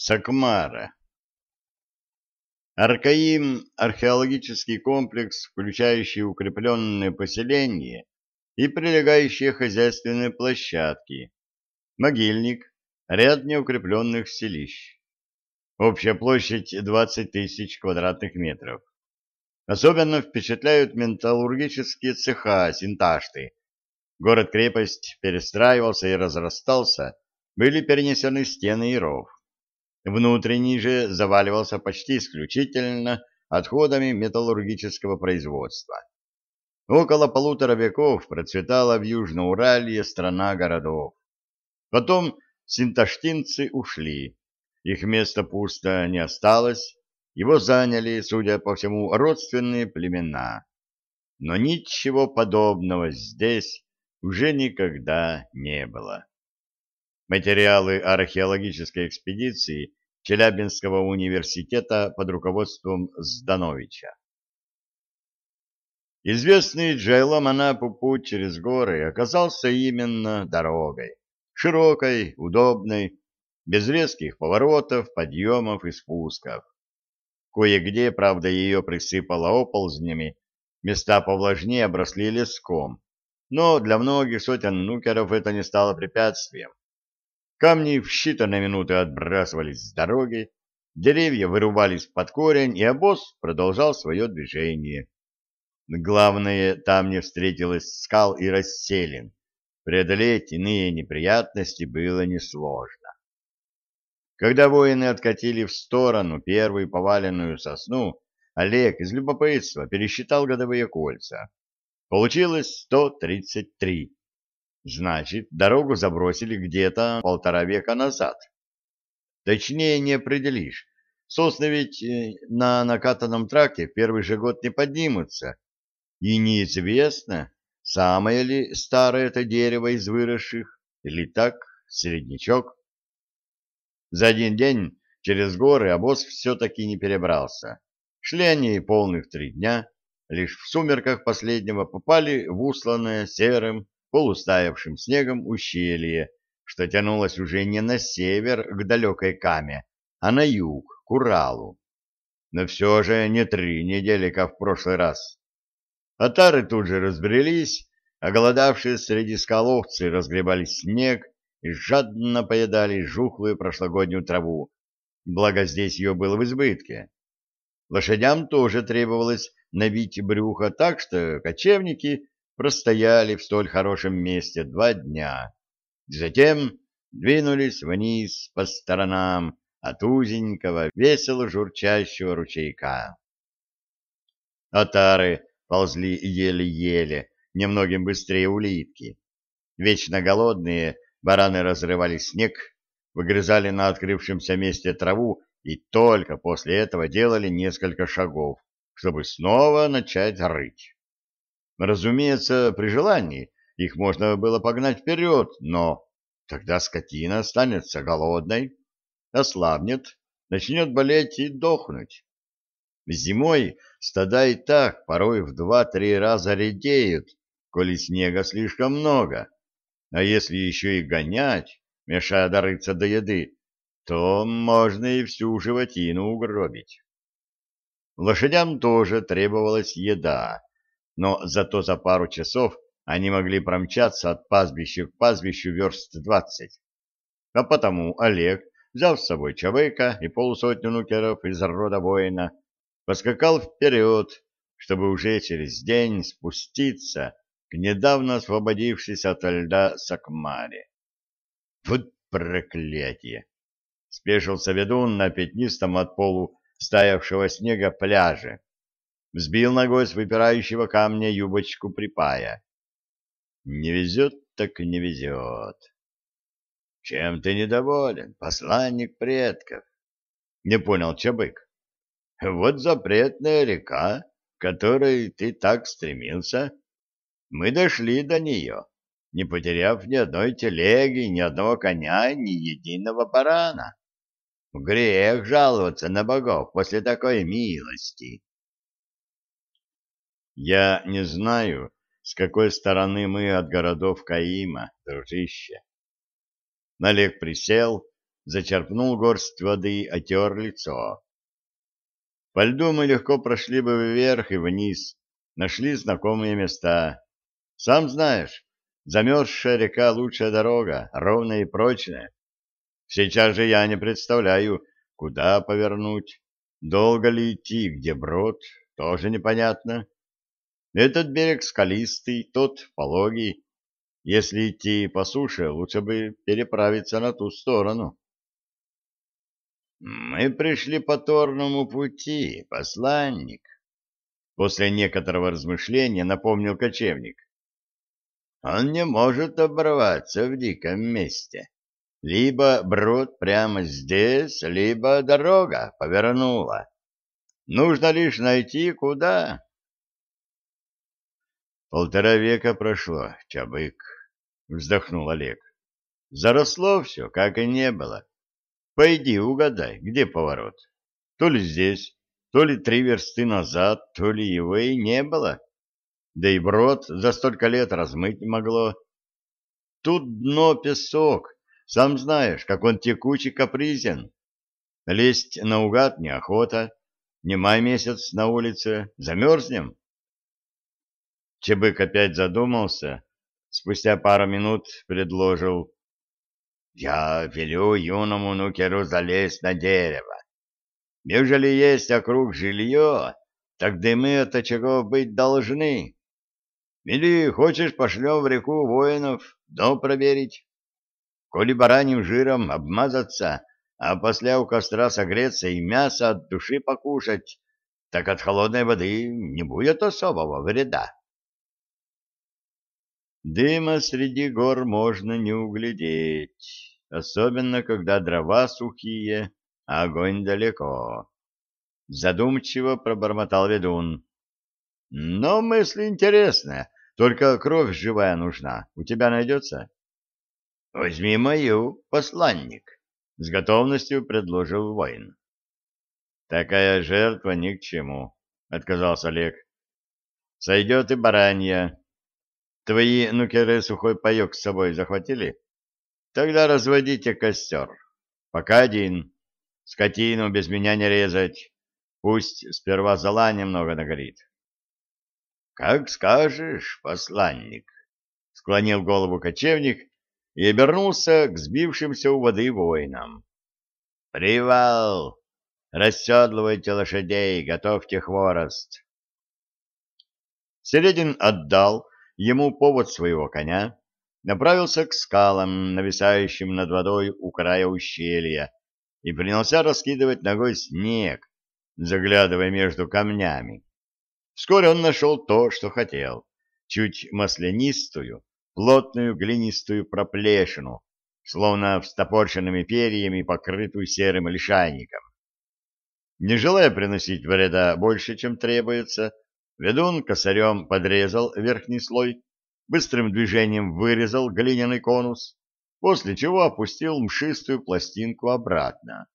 Сакмара. Аркаим – археологический комплекс, включающий укрепленные поселения и прилегающие хозяйственные площадки, могильник, ряд неукрепленных селищ. Общая площадь 20 тысяч квадратных метров. Особенно впечатляют металлургические цеха Синташты. Город-крепость перестраивался и разрастался, были перенесены стены и ров. Внутренний же заваливался почти исключительно отходами металлургического производства. Около полутора веков процветала в Южноуралье страна городов. Потом синташтинцы ушли, их место пусто не осталось, его заняли, судя по всему, родственные племена. Но ничего подобного здесь уже никогда не было. Материалы археологической экспедиции Челябинского университета под руководством Здановича. Известный Джайло Манапу путь через горы оказался именно дорогой. Широкой, удобной, без резких поворотов, подъемов и спусков. Кое-где, правда, ее присыпало оползнями, места повлажнее обросли леском, но для многих сотен нукеров это не стало препятствием. Камни в считанные минуты отбрасывались с дороги, деревья вырубались под корень, и обоз продолжал свое движение. Главное, там не встретилось скал и расселин. Преодолеть иные неприятности было несложно. Когда воины откатили в сторону первую поваленную сосну, Олег из любопытства пересчитал годовые кольца. Получилось 133. Значит, дорогу забросили где-то полтора века назад. Точнее не определишь. Сосны ведь э, на накатанном траке в первый же год не поднимутся. И неизвестно, самое ли старое это дерево из выросших, или так, среднячок. За один день через горы обоз все-таки не перебрался. Шли они полных три дня, лишь в сумерках последнего попали в усланное серым полустаявшим снегом ущелье, что тянулось уже не на север к далекой Каме, а на юг, к Уралу. Но все же не три недели, как в прошлый раз. Атары тут же разбрелись, а голодавшие среди скаловцы разгребали снег и жадно поедали жухлую прошлогоднюю траву, благо здесь ее было в избытке. Лошадям тоже требовалось набить брюхо так, что кочевники простояли в столь хорошем месте два дня. Затем двинулись вниз по сторонам от узенького, весело журчащего ручейка. Отары ползли еле-еле, немногим быстрее улитки. Вечно голодные бараны разрывали снег, выгрызали на открывшемся месте траву и только после этого делали несколько шагов, чтобы снова начать рыть. Разумеется, при желании их можно было погнать вперед, но тогда скотина останется голодной, ослабнет, начнет болеть и дохнуть. Зимой стада и так порой в два-три раза редеют, коли снега слишком много, а если еще и гонять, мешая дорыться до еды, то можно и всю животину угробить. Лошадям тоже требовалась еда, но зато за пару часов они могли промчаться от пастбища к пастбищу верст двадцать. А потому Олег, взяв с собой Чавыка и полусотню нукеров из рода воина, поскакал вперед, чтобы уже через день спуститься к недавно освободившейся от льда Сакмаре. Вот проклятие! Спешился ведун на пятнистом от полу стаявшего снега пляже, Взбил ногой с выпирающего камня юбочку припая. Не везет так не везет. Чем ты недоволен, посланник предков? Не понял Чабык. Вот запретная река, к которой ты так стремился. Мы дошли до нее, не потеряв ни одной телеги, ни одного коня, ни единого барана. Грех жаловаться на богов после такой милости. Я не знаю, с какой стороны мы от городов Каима, дружище. Налег присел, зачерпнул горсть воды, отер лицо. По льду мы легко прошли бы вверх и вниз, нашли знакомые места. Сам знаешь, замерзшая река — лучшая дорога, ровная и прочная. Сейчас же я не представляю, куда повернуть, долго ли идти, где брод, тоже непонятно. Этот берег скалистый, тот пологий. Если идти по суше, лучше бы переправиться на ту сторону. Мы пришли по торному пути, посланник. После некоторого размышления напомнил кочевник. Он не может оборваться в диком месте. Либо брод прямо здесь, либо дорога повернула. Нужно лишь найти, куда. Полтора века прошло, Чабык, вздохнул Олег. Заросло все, как и не было. Пойди угадай, где поворот. То ли здесь, то ли три версты назад, то ли его и не было. Да и брод за столько лет размыть могло. Тут дно песок, сам знаешь, как он текучий капризен. Лезть наугад неохота. Не май месяц на улице, замерзнем. Чебык опять задумался, спустя пару минут предложил. Я велю юному нукеру залезть на дерево. Ежели есть округ жилье, так дымы от очагов быть должны. Или хочешь, пошлем в реку воинов, дно проверить. Коли бараньим жиром обмазаться, а после у костра согреться и мясо от души покушать, так от холодной воды не будет особого вреда. Дыма среди гор можно не углядеть особенно когда дрова сухие, а огонь далеко. Задумчиво пробормотал ведун. Но мысль интересная, только кровь живая нужна. У тебя найдется? Возьми мою, посланник, с готовностью предложил воин. Такая жертва ни к чему, отказался Олег. Сойдет и баранья. Твои нукеры сухой паек с собой захватили? Тогда разводите костер. Пока один. Скотину без меня не резать. Пусть сперва зола немного нагорит. — Как скажешь, посланник, — склонил голову кочевник и обернулся к сбившимся у воды воинам. — Привал! Расседлывайте лошадей, готовьте хворост. Середин отдал ему повод своего коня, направился к скалам, нависающим над водой у края ущелья, и принялся раскидывать ногой снег, заглядывая между камнями. Вскоре он нашел то, что хотел, чуть маслянистую, плотную глинистую проплешину, словно встопорченными перьями, покрытую серым лишайником. Не желая приносить вреда больше, чем требуется, ведун косарем подрезал верхний слой, быстрым движением вырезал глиняный конус, после чего опустил мшистую пластинку обратно.